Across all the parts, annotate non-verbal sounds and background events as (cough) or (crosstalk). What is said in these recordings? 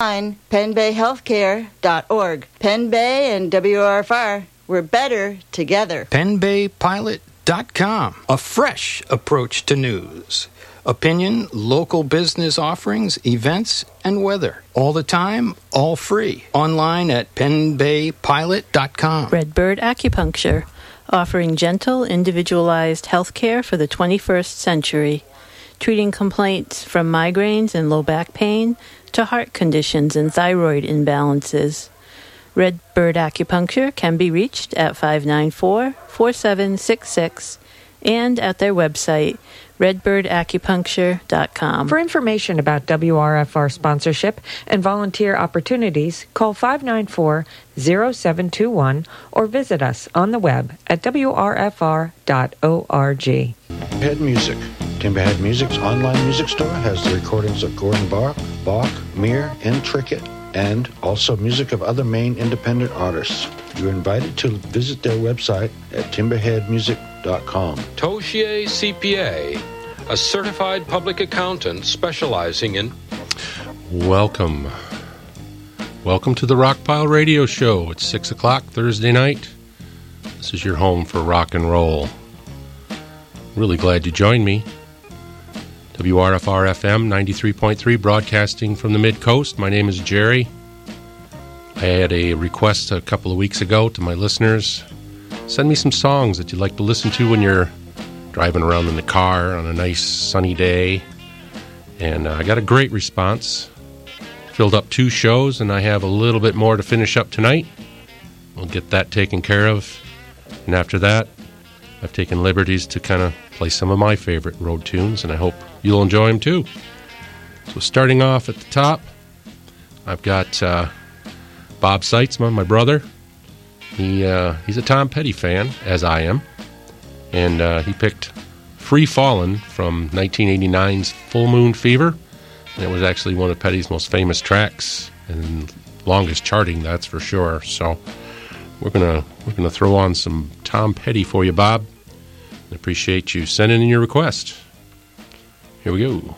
penbayhealthcare.org. Penn Bay and WRFR, we're better together. PenBayPilot.com, a fresh approach to news. Opinion, local business offerings, events, and weather. All the time, all free. Online at penbaypilot.com. Redbird Acupuncture, offering gentle, individualized health care for the 21st century, treating complaints from migraines and low back pain to heart conditions and thyroid imbalances. Redbird Acupuncture can be reached at 594 4766 and at their website, redbirdacupuncture.com. For information about WRFR sponsorship and volunteer opportunities, call 594 0721 or visit us on the web at wrfr.org. Head Music. Timberhead Music's online music store has the recordings of Gordon Bok, Bok, Muir, and Trickett, and also music of other Maine independent artists. You're invited to visit their website at timberheadmusic.com. Toshier CPA, a certified public accountant specializing in. Welcome. Welcome to the Rockpile Radio Show. It's 6 o'clock Thursday night. This is your home for rock and roll. Really glad you joined me. WRFR FM 93.3, broadcasting from the Mid Coast. My name is Jerry. I had a request a couple of weeks ago to my listeners send me some songs that you'd like to listen to when you're driving around in the car on a nice sunny day. And uh, I got a great response. Filled up two shows, and I have a little bit more to finish up tonight. We'll get that taken care of. And after that, I've taken liberties to kind of play some of my favorite road tunes, and I hope you'll enjoy them too. So, starting off at the top, I've got uh, Bob Seitzman, my brother. He uh, he's a Tom Petty fan, as I am, and uh, he picked "Free Fallin'" from 1989's "Full Moon Fever." And it was actually one of Petty's most famous tracks and longest charting, that's for sure. So we're gonna we're gonna throw on some Tom Petty for you, Bob. I appreciate you sending in your request. Here we go.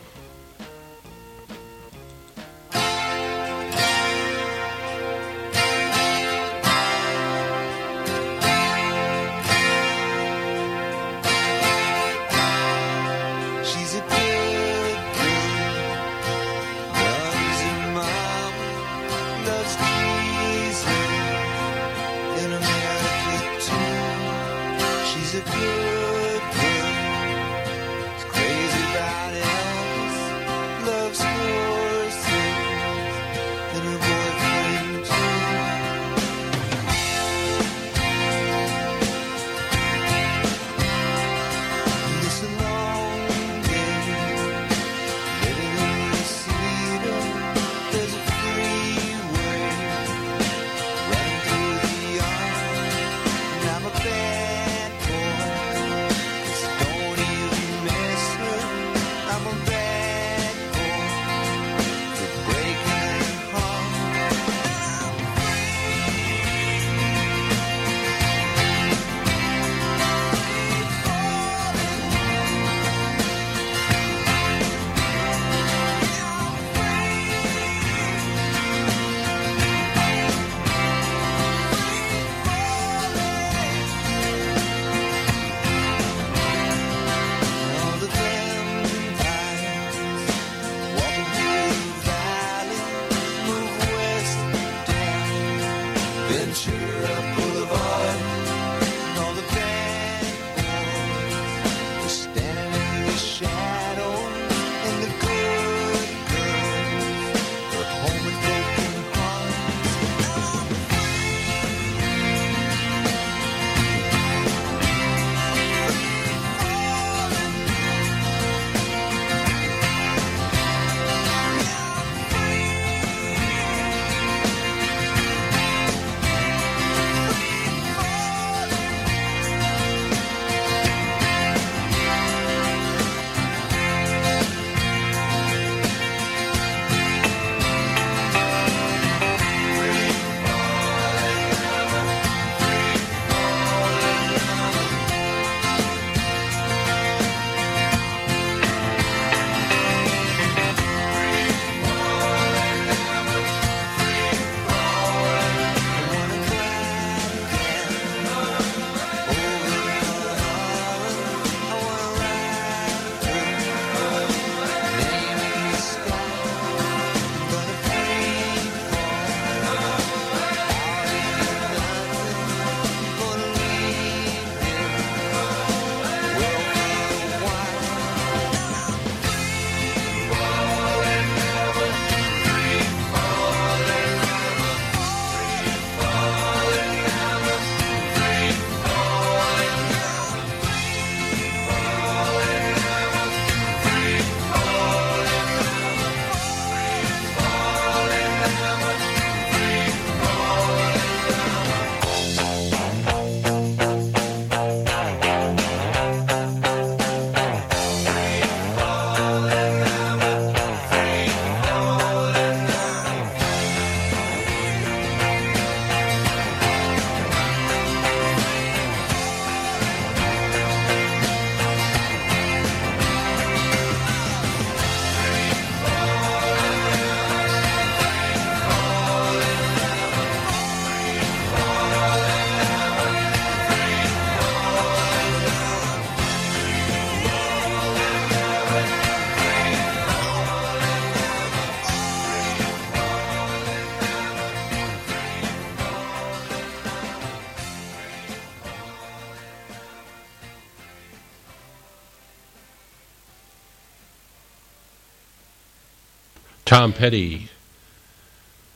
Tom Petty.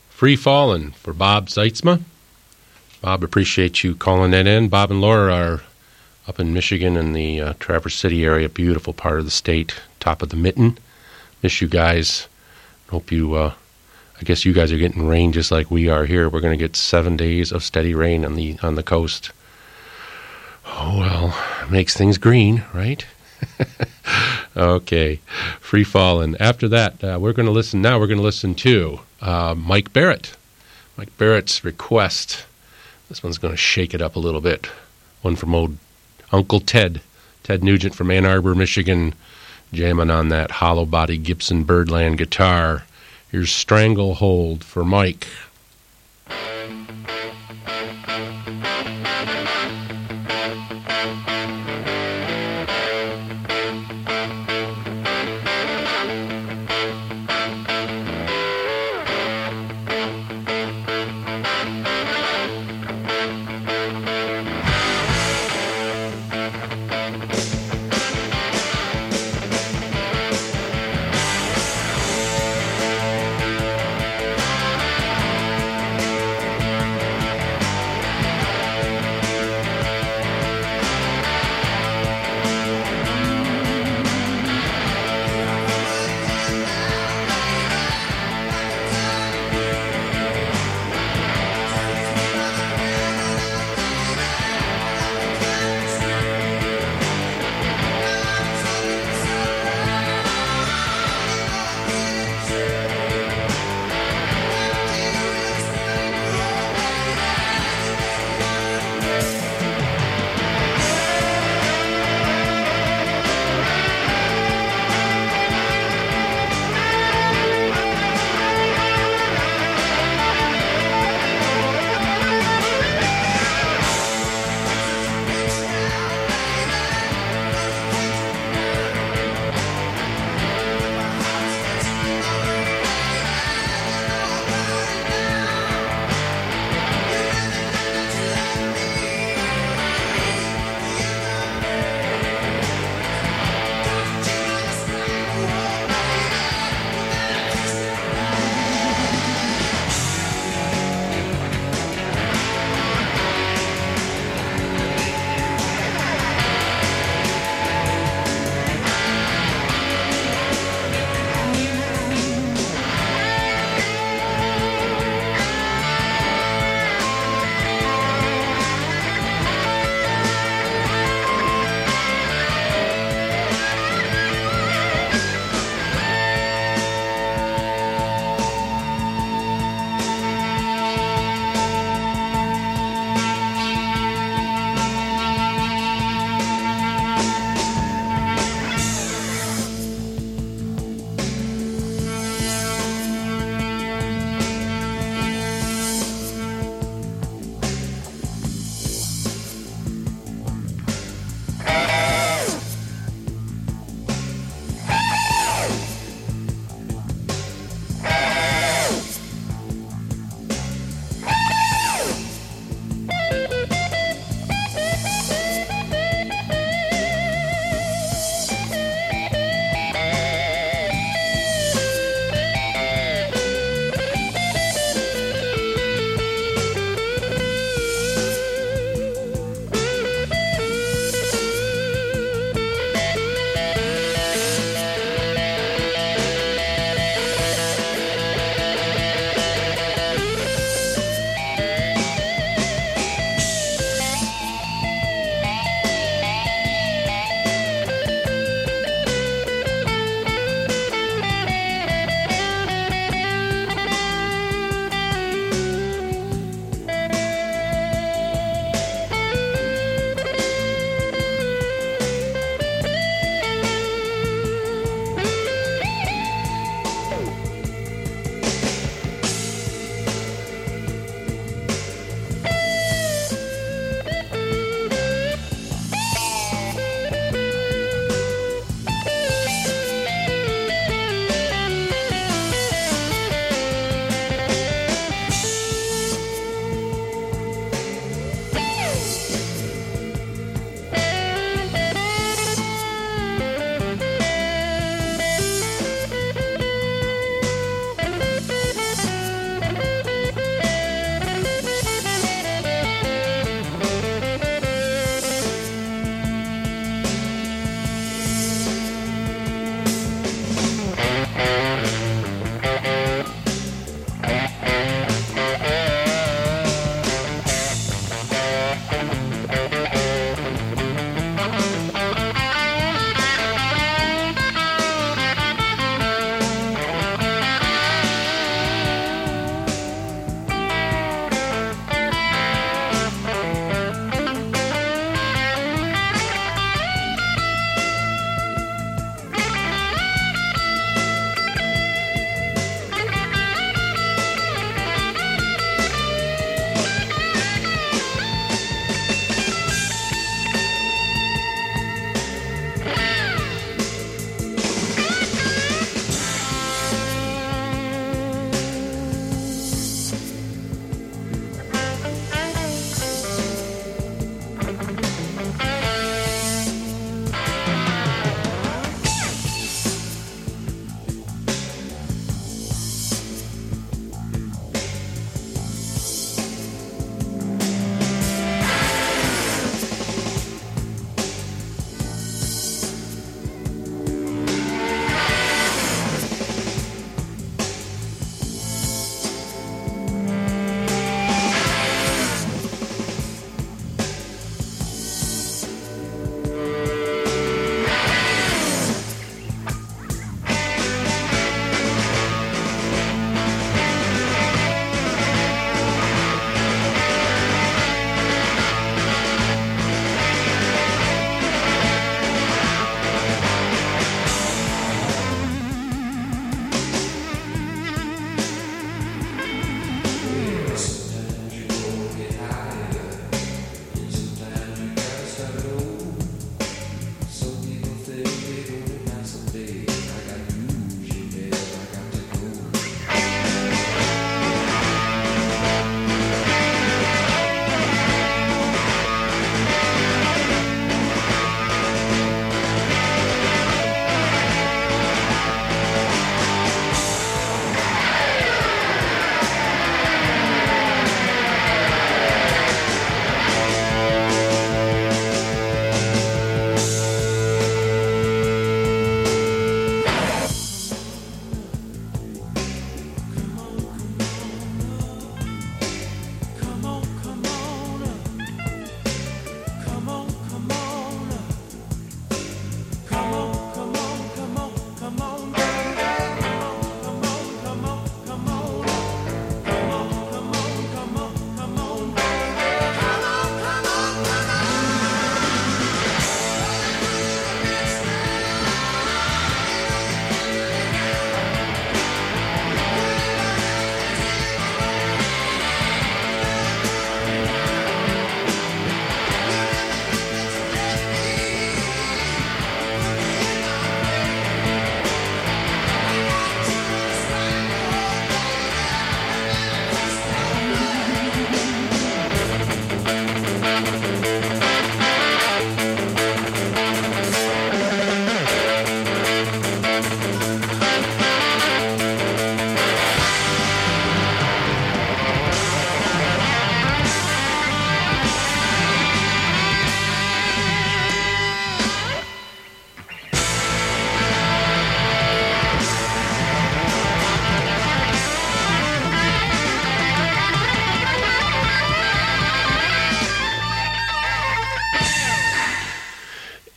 Free Fallin' for Bob Zeitzma. Bob, appreciate you calling that in. Bob and Laura are up in Michigan in the uh, Traverse City area, beautiful part of the state, top of the mitten. Miss you guys. Hope you, uh, I guess you guys are getting rain just like we are here. We're going to get seven days of steady rain on the on the coast. Oh well, makes things green, right? (laughs) okay, free falling. After that, uh, we're going to listen. Now we're going to listen to uh, Mike Barrett. Mike Barrett's request. This one's going to shake it up a little bit. One from old Uncle Ted, Ted Nugent from Ann Arbor, Michigan, jamming on that hollow body Gibson Birdland guitar. Here's Stranglehold for Mike.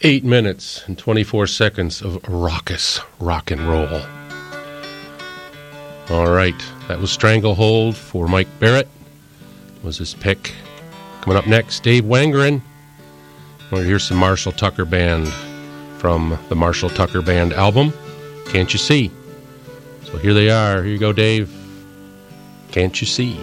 Eight minutes and 24 seconds of raucous rock and roll. All right, that was Stranglehold for Mike Barrett. Was his pick. Coming up next, Dave Wangeren. We're hear some Marshall Tucker Band from the Marshall Tucker Band album, Can't You See? So here they are. Here you go, Dave. Can't you see?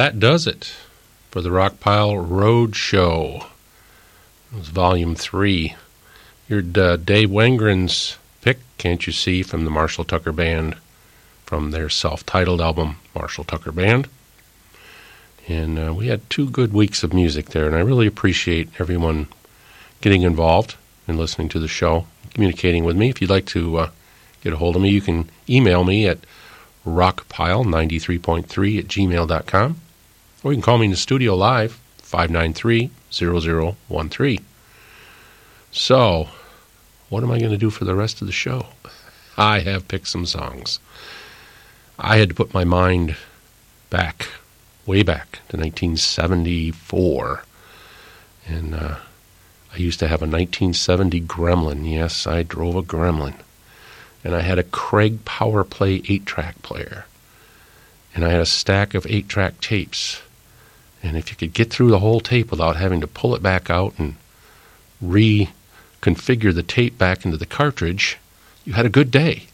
That does it for the Rockpile Road Show. It was volume three. Your uh, Dave Wengren's pick, Can't You See, from the Marshall Tucker Band, from their self titled album, Marshall Tucker Band. And uh, we had two good weeks of music there, and I really appreciate everyone getting involved and listening to the show, communicating with me. If you'd like to uh, get a hold of me, you can email me at rockpile93.3 at gmail.com, or you can call me in the studio live, 593 0013. So, what am I going to do for the rest of the show? I have picked some songs. I had to put my mind back, way back to 1974. And uh, I used to have a 1970 Gremlin. Yes, I drove a Gremlin. And I had a Craig Power Play 8 track player. And I had a stack of 8 track tapes. And if you could get through the whole tape without having to pull it back out and reconfigure the tape back into the cartridge, you had a good day.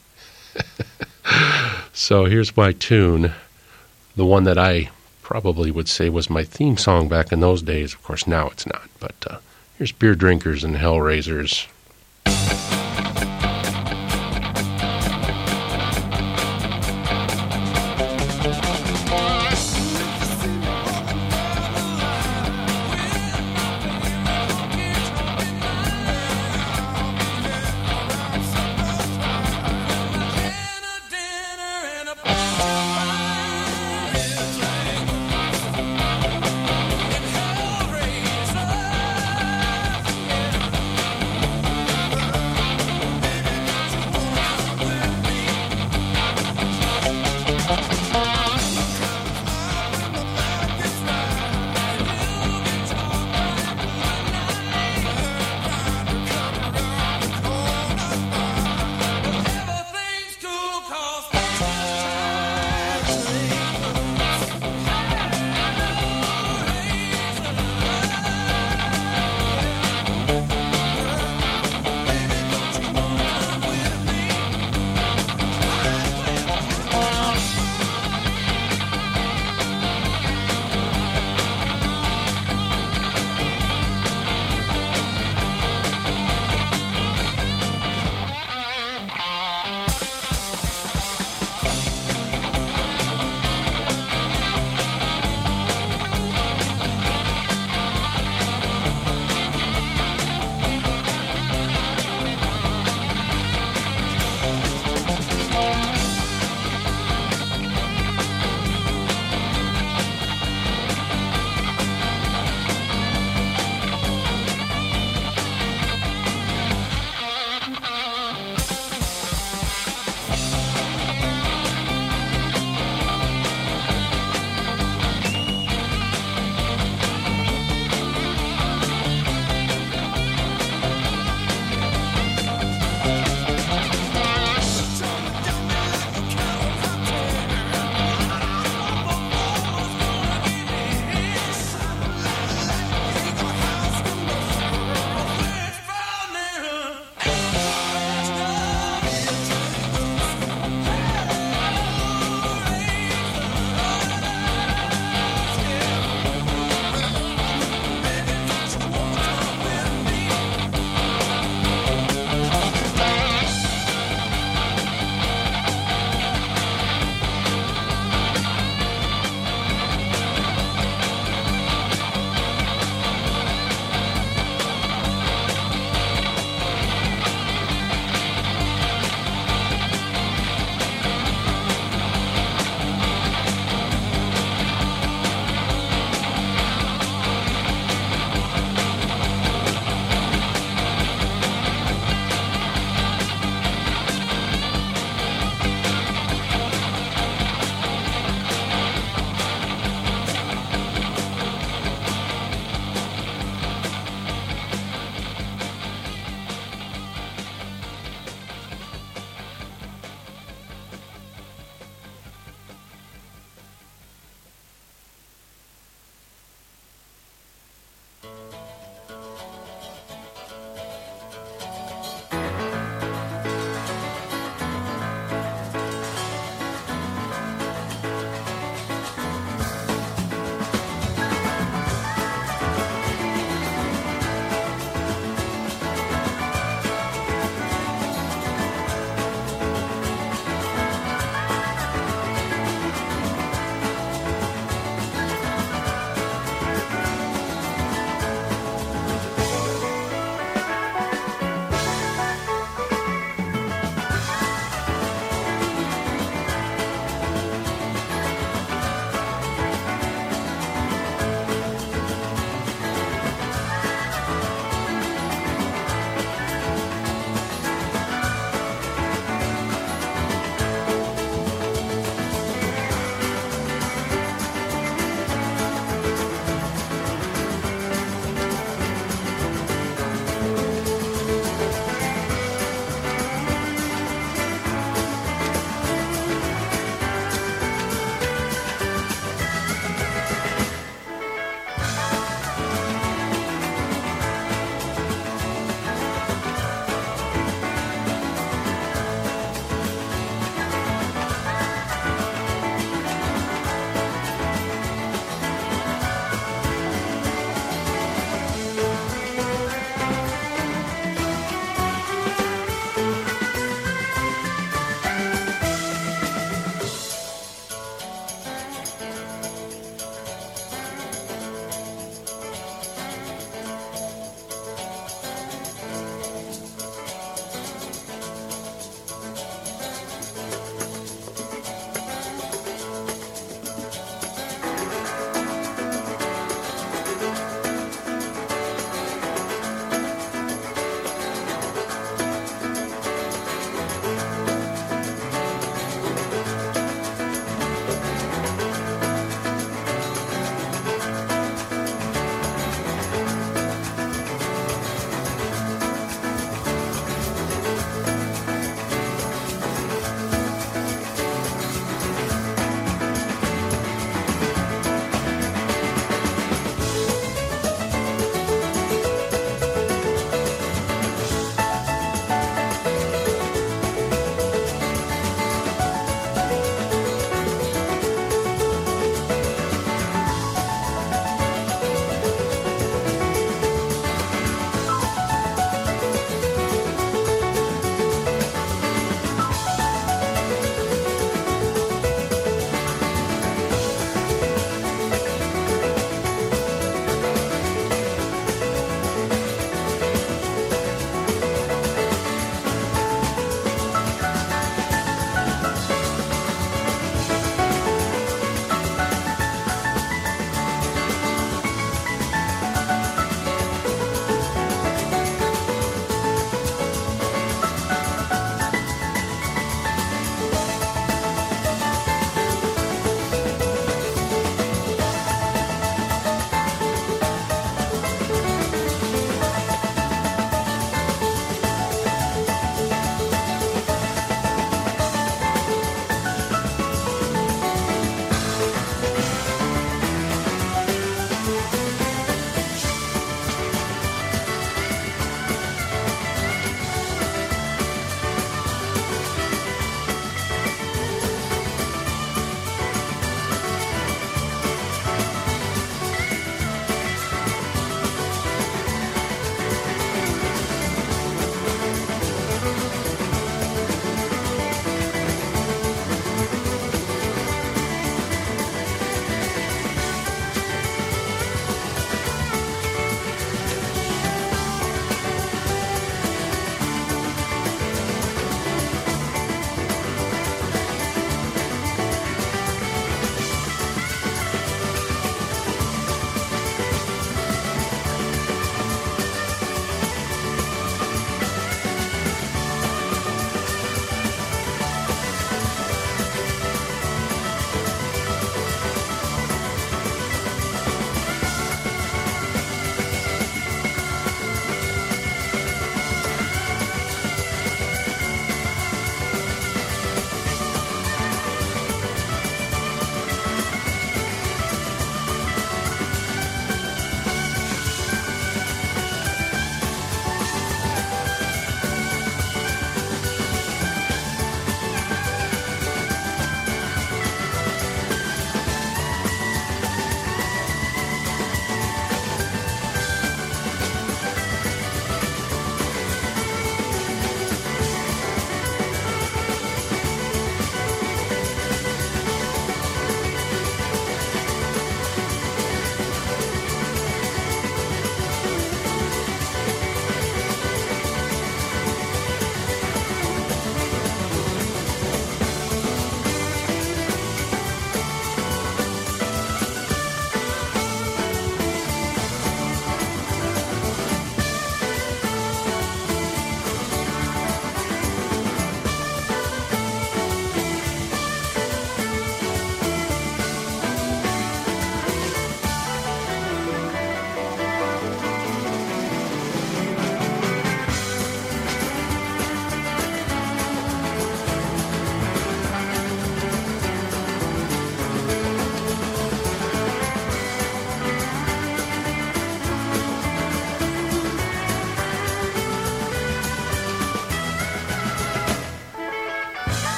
(laughs) so here's my tune, the one that I probably would say was my theme song back in those days. Of course, now it's not. But uh, here's Beer Drinkers and Hellraisers.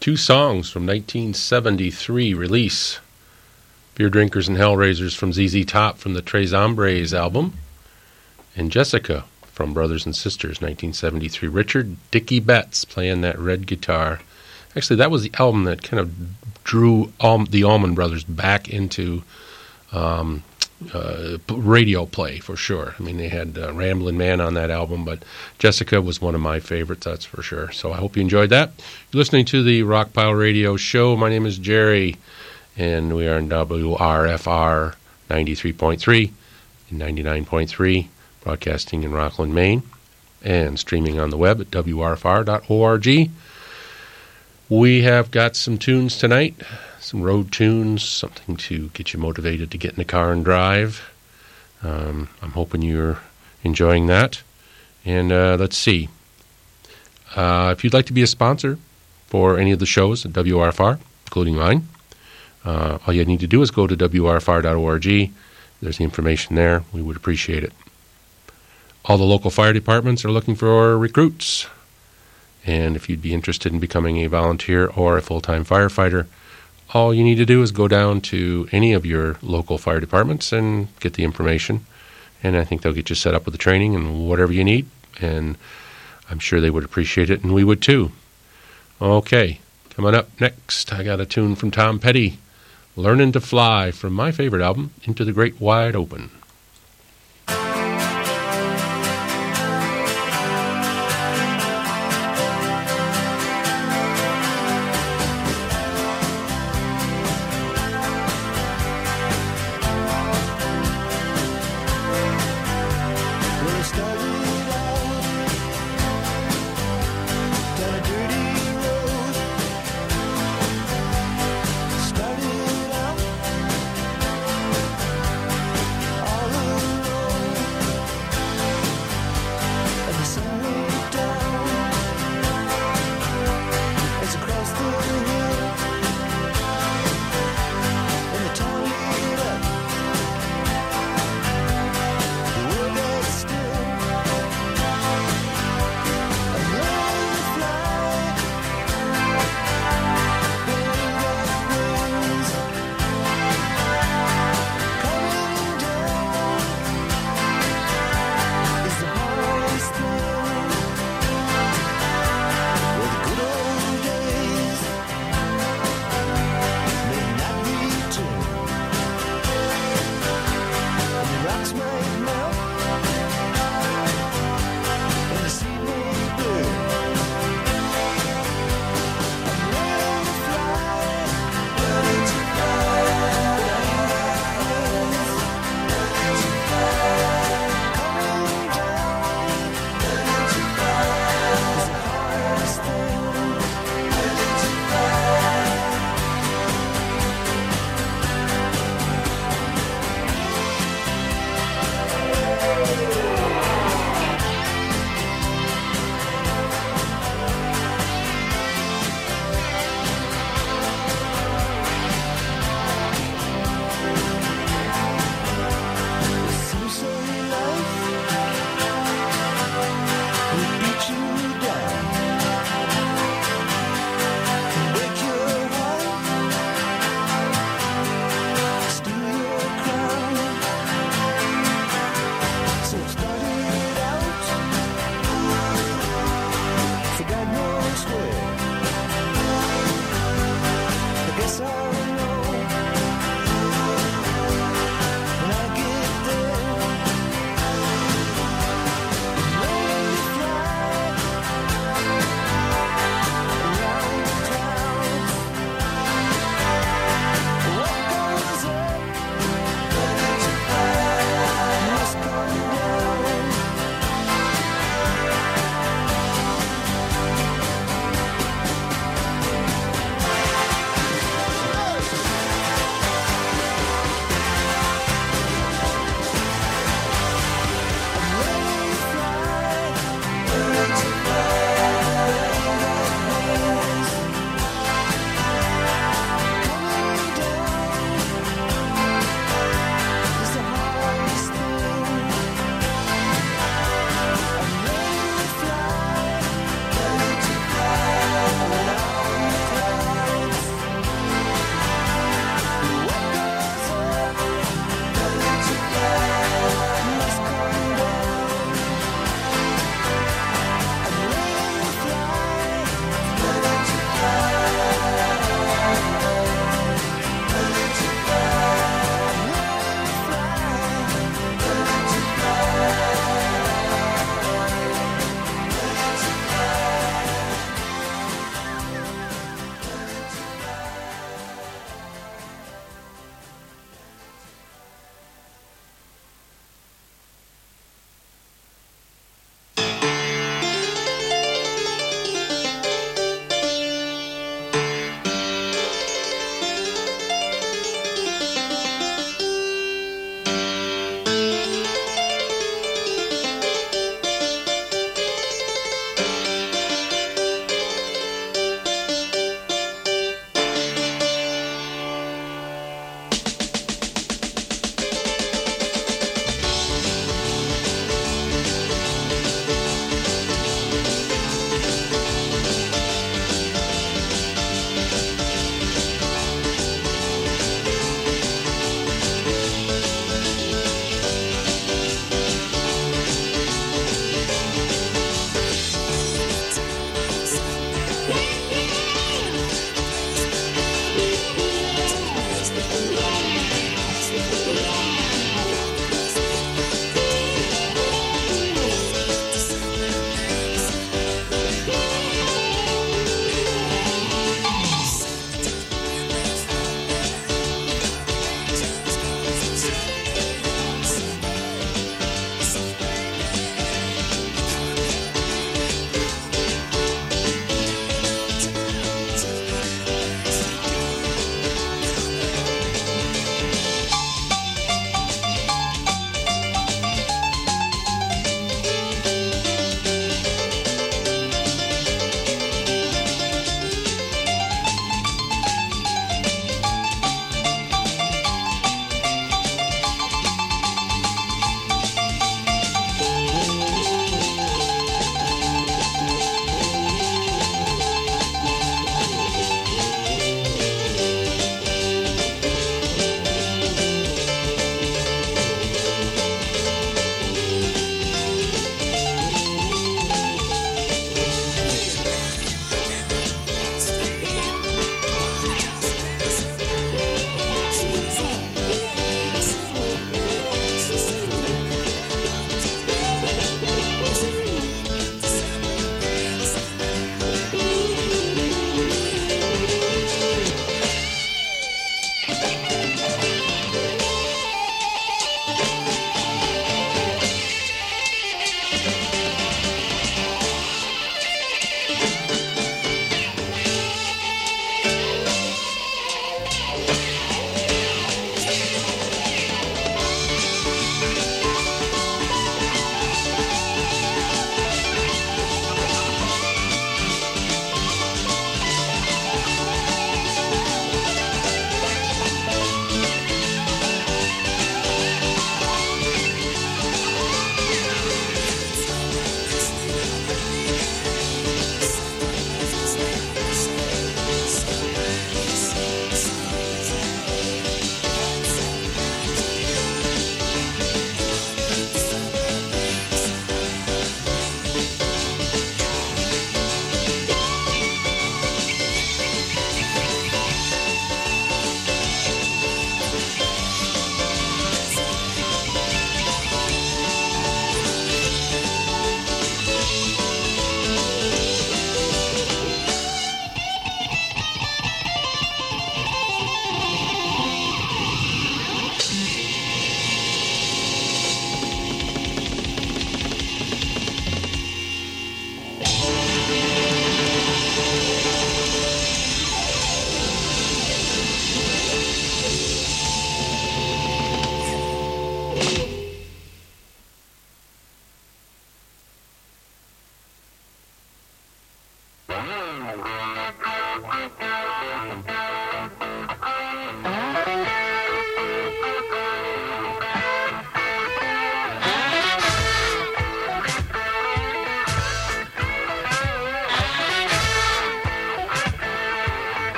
Two songs from 1973 release Beer Drinkers and Hellraisers from ZZ Top from the Tres Hombres album, and Jessica from Brothers and Sisters 1973. Richard Dickey Betts playing that red guitar. Actually, that was the album that kind of drew the Allman Brothers back into um, uh, radio play for sure. I mean, they had uh, Ramblin' Man on that album, but Jessica was one of my favorites, that's for sure. So I hope you enjoyed that. You're listening to the Rockpile Radio Show. My name is Jerry, and we are in WRFR 93.3 and 99.3, broadcasting in Rockland, Maine, and streaming on the web at WRFR.org. We have got some tunes tonight some road tunes, something to get you motivated to get in the car and drive. Um, I'm hoping you're enjoying that. And uh, let's see. Uh, if you'd like to be a sponsor for any of the shows at WRFR, including mine, uh, all you need to do is go to WRFR.org. There's the information there. We would appreciate it. All the local fire departments are looking for recruits. And if you'd be interested in becoming a volunteer or a full time firefighter, all you need to do is go down to any of your local fire departments and get the information. And I think they'll get you set up with the training and whatever you need. And I'm sure they would appreciate it, and we would too. Okay, coming up next, I got a tune from Tom Petty Learning to Fly from my favorite album, Into the Great Wide Open.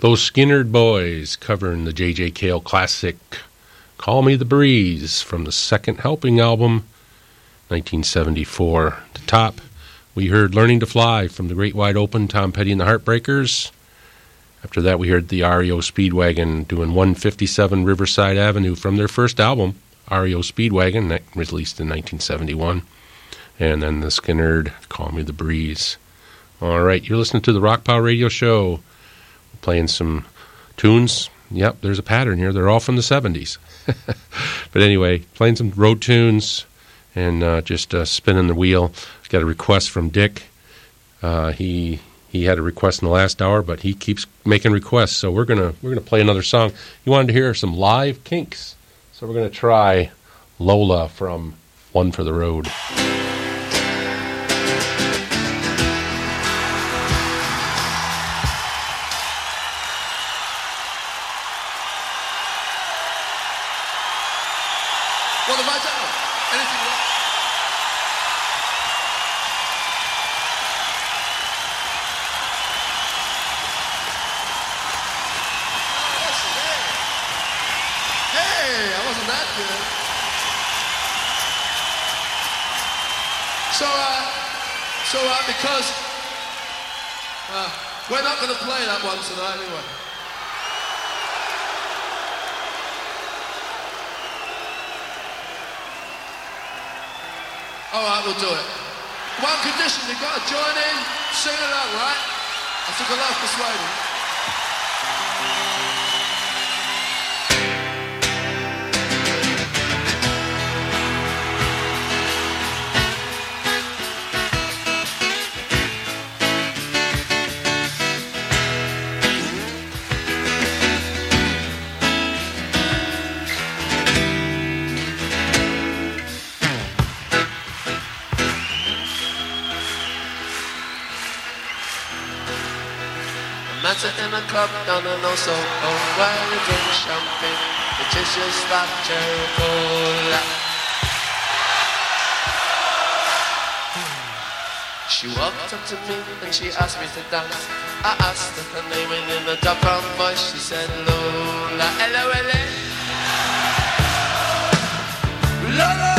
Those Skynyrd Boys covering the J.J. Cale classic Call Me the Breeze from the second helping album, 1974. To top, we heard Learning to Fly from the Great Wide Open, Tom Petty and the Heartbreakers. After that, we heard the REO Speedwagon doing 157 Riverside Avenue from their first album, REO Speedwagon, released in 1971. And then the Skynyrd, Call Me the Breeze. All right, you're listening to the Rockpile Radio Show. Playing some tunes. Yep, there's a pattern here. They're all from the 70s. (laughs) but anyway, playing some road tunes and uh, just uh, spinning the wheel. Got a request from Dick. Uh, he he had a request in the last hour, but he keeps making requests. So we're gonna we're gonna play another song. He wanted to hear some live Kinks, so we're gonna try Lola from One for the Road. That one anyway. All right, we'll do it. One condition, you've got to join in, sing along, right? I took a love persuading. Matter in a club down in Oso, oh, while you drink champagne, it is just like cherry cola. She walked up to me and she asked me to dance. I asked her her name and in a dark brown voice she said. L-O-L-A. Lola, Lola,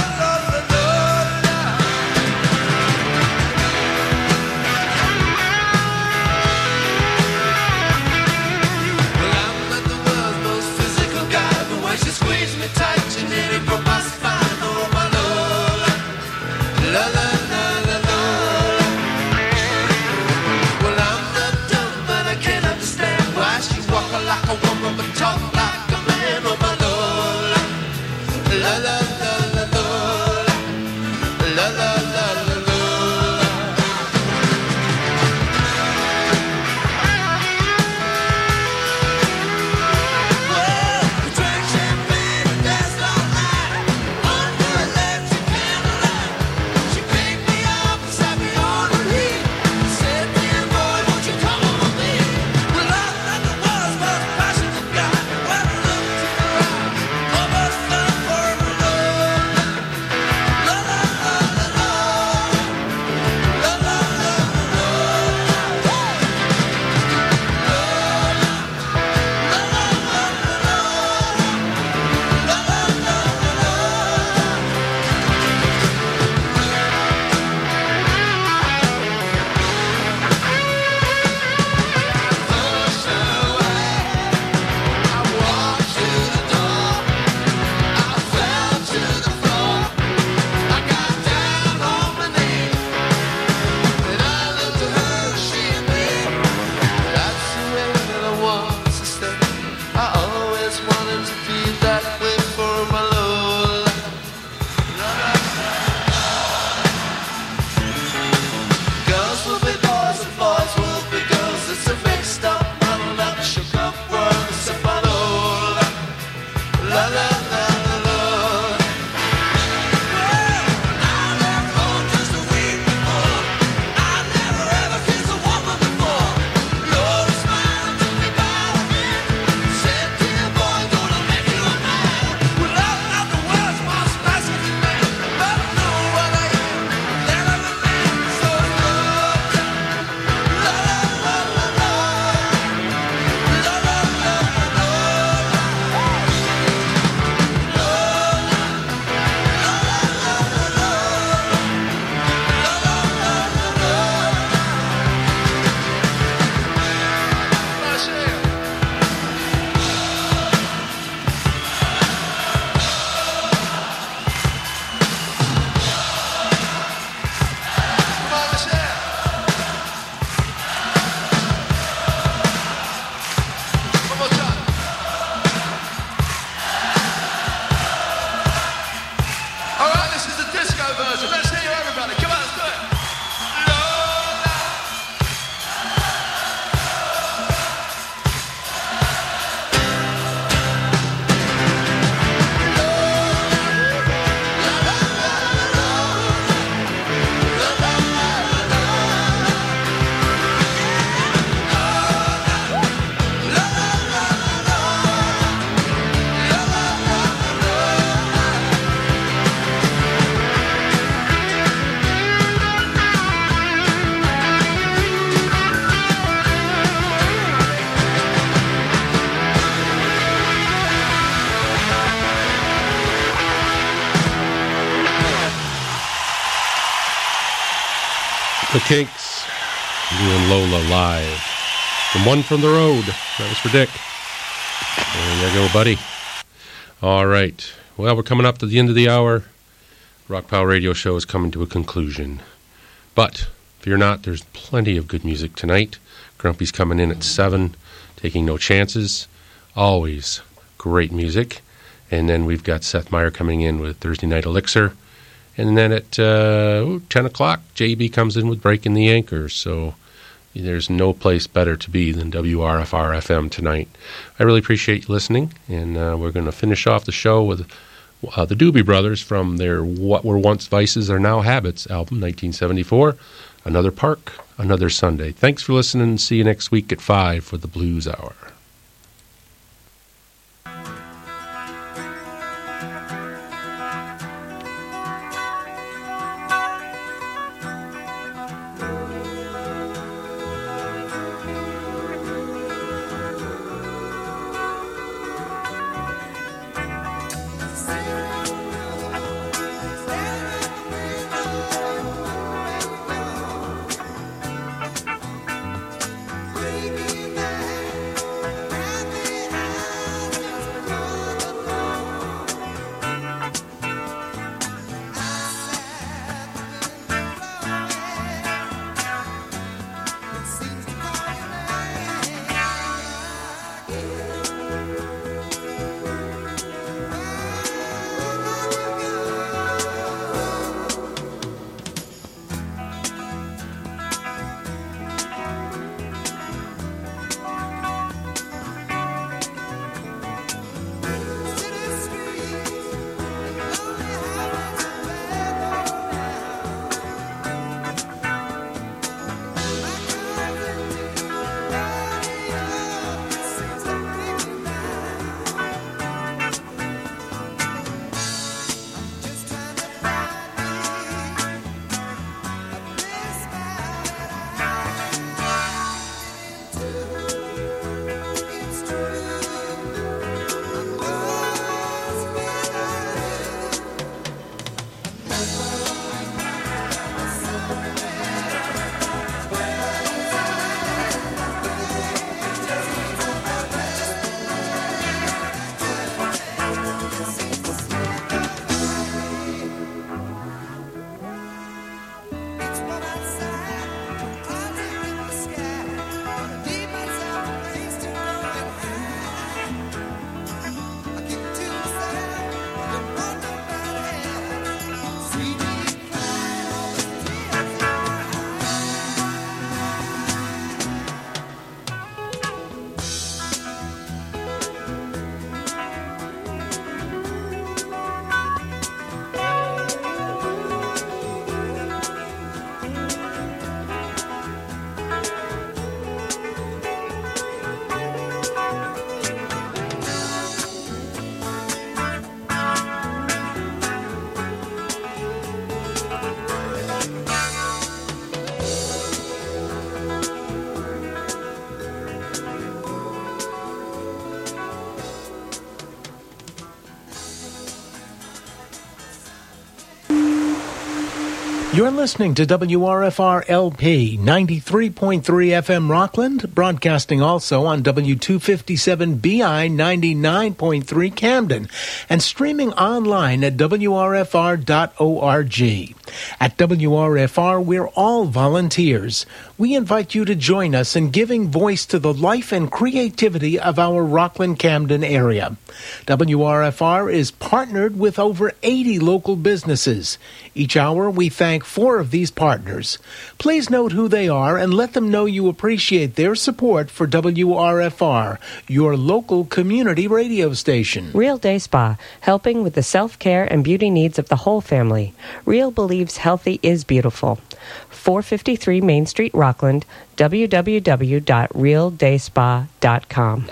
doing Lola live. From One from the Road. That was for Dick. There you go, buddy. All right. Well, we're coming up to the end of the hour. Rockpile Radio Show is coming to a conclusion. But fear not, there's plenty of good music tonight. Grumpy's coming in at 7, taking no chances. Always great music. And then we've got Seth Meyer coming in with Thursday Night Elixir. And then at uh, 10 o'clock, JB comes in with Breaking the Anchor. So there's no place better to be than WRFR FM tonight. I really appreciate you listening. And uh, we're going to finish off the show with uh, the Doobie Brothers from their What Were Once Vices Are Now Habits album, 1974. Another Park, Another Sunday. Thanks for listening. See you next week at 5 for the Blues Hour. You're listening to WRFR LP 93.3 FM Rockland, broadcasting also on W257BI 99.3 Camden, and streaming online at WRFR.org. At WRFR, we're all volunteers. We invite you to join us in giving voice to the life and creativity of our Rockland Camden area. WRFR is partnered with over 80 local businesses. Each hour, we thank four of these partners. Please note who they are and let them know you appreciate their support for WRFR, your local community radio station. Real Day Spa, helping with the self care and beauty needs of the whole family. Real believes healthy is beautiful. 453 Main Street, Rockland, www.realdayspa.com.